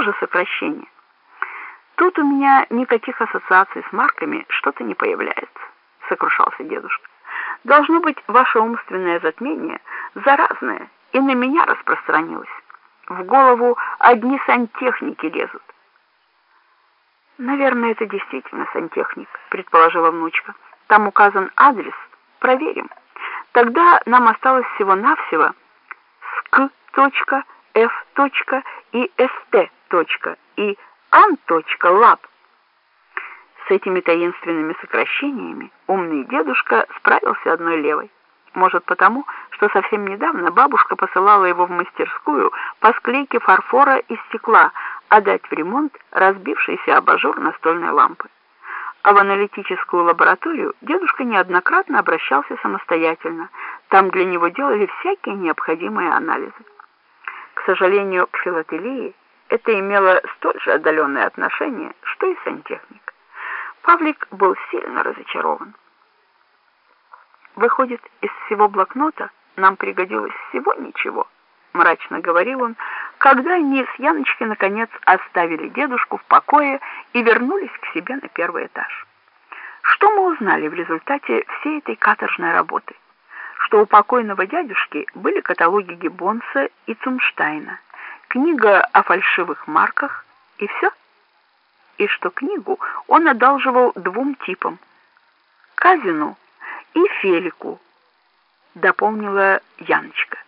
тоже сокращение. Тут у меня никаких ассоциаций с марками что-то не появляется, сокрушался дедушка. Должно быть, ваше умственное затмение заразное и на меня распространилось. В голову одни сантехники лезут. Наверное, это действительно сантехник, предположила внучка. Там указан адрес. Проверим. Тогда нам осталось всего-навсего ск. F. и st. и an.lab. С этими таинственными сокращениями умный дедушка справился одной левой. Может потому, что совсем недавно бабушка посылала его в мастерскую по склейке фарфора и стекла, отдать в ремонт разбившийся абажур настольной лампы. А в аналитическую лабораторию дедушка неоднократно обращался самостоятельно. Там для него делали всякие необходимые анализы. К сожалению, к филателии это имело столь же отдаленное отношение, что и сантехник. Павлик был сильно разочарован. Выходит, из всего блокнота нам пригодилось всего ничего, мрачно говорил он, когда они с Яночкой наконец оставили дедушку в покое и вернулись к себе на первый этаж. Что мы узнали в результате всей этой каторжной работы? Что у покойного дядюшки были каталоги Гиббонса и Цумштайна, книга о фальшивых марках и все? И что книгу он одалживал двум типам – Казину и Фелику, дополнила Яночка.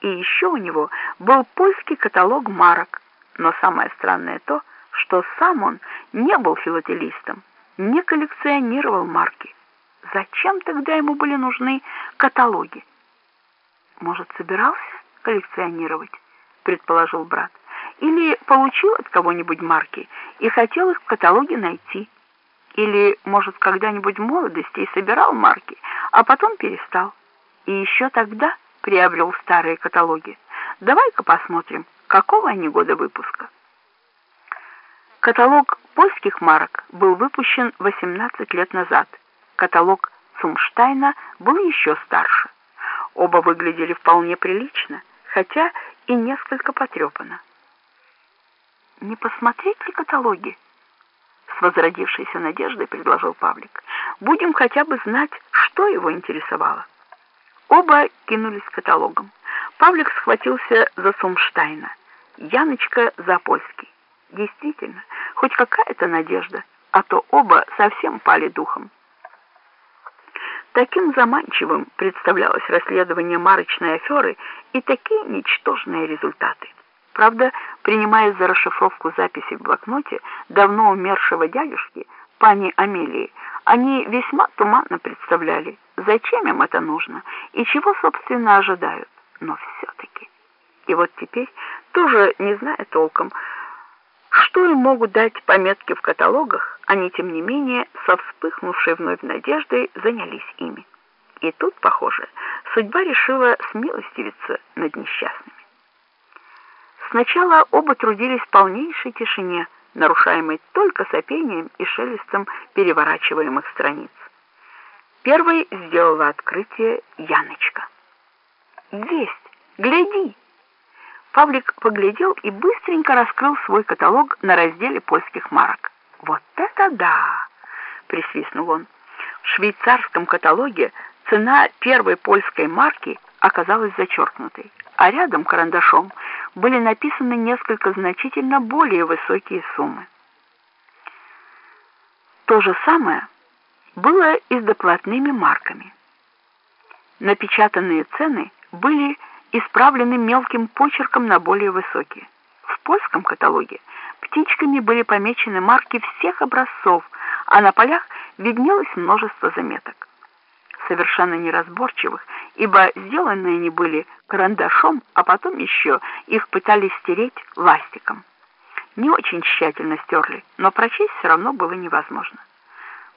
И еще у него был польский каталог марок. Но самое странное то, что сам он не был филателистом, не коллекционировал марки. Зачем тогда ему были нужны каталоги? Может, собирался коллекционировать, предположил брат. Или получил от кого-нибудь марки и хотел их в каталоге найти. Или, может, когда-нибудь в молодости и собирал марки, а потом перестал. И еще тогда приобрел старые каталоги. Давай-ка посмотрим, какого они года выпуска. Каталог польских марок был выпущен 18 лет назад. Каталог Цумштайна был еще старше. Оба выглядели вполне прилично, хотя и несколько потрепанно. «Не посмотреть ли каталоги?» С возродившейся надеждой предложил Павлик. «Будем хотя бы знать, что его интересовало». Оба кинулись к каталогам. Павлик схватился за Сумштайна, Яночка за польский. Действительно, хоть какая-то надежда, а то оба совсем пали духом. Таким заманчивым представлялось расследование марочной аферы и такие ничтожные результаты. Правда, принимая за расшифровку записи в блокноте давно умершего дядюшки, пани Амелии, они весьма туманно представляли, зачем им это нужно и чего, собственно, ожидают. Но все-таки. И вот теперь, тоже не зная толком, что им могут дать пометки в каталогах, они, тем не менее, со вспыхнувшей вновь надеждой занялись ими. И тут, похоже, судьба решила смилостивиться над несчастными. Сначала оба трудились в полнейшей тишине, нарушаемой только сопением и шелестом переворачиваемых страниц. Первой сделала открытие Яночка. «Есть! Гляди!» Павлик поглядел и быстренько раскрыл свой каталог на разделе польских марок. «Вот это да!» — присвистнул он. В швейцарском каталоге цена первой польской марки оказалась зачеркнутой, а рядом карандашом были написаны несколько значительно более высокие суммы. То же самое было и с доплатными марками. Напечатанные цены были исправлены мелким почерком на более высокие. В польском каталоге птичками были помечены марки всех образцов, а на полях виднелось множество заметок совершенно неразборчивых, ибо сделаны они были карандашом, а потом еще их пытались стереть ластиком. Не очень тщательно стерли, но прочесть все равно было невозможно.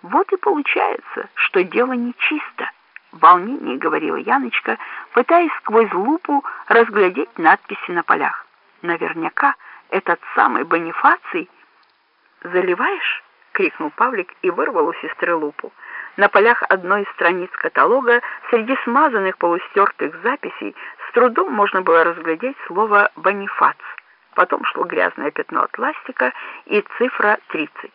Вот и получается, что дело нечисто, в волнении говорила Яночка, пытаясь сквозь лупу разглядеть надписи на полях. Наверняка этот самый Бонифаций... «Заливаешь?» — крикнул Павлик и вырвал у сестры лупу. На полях одной из страниц каталога среди смазанных полустертых записей с трудом можно было разглядеть слово «Бонифац». потом шло грязное пятно от ластика и цифра 30.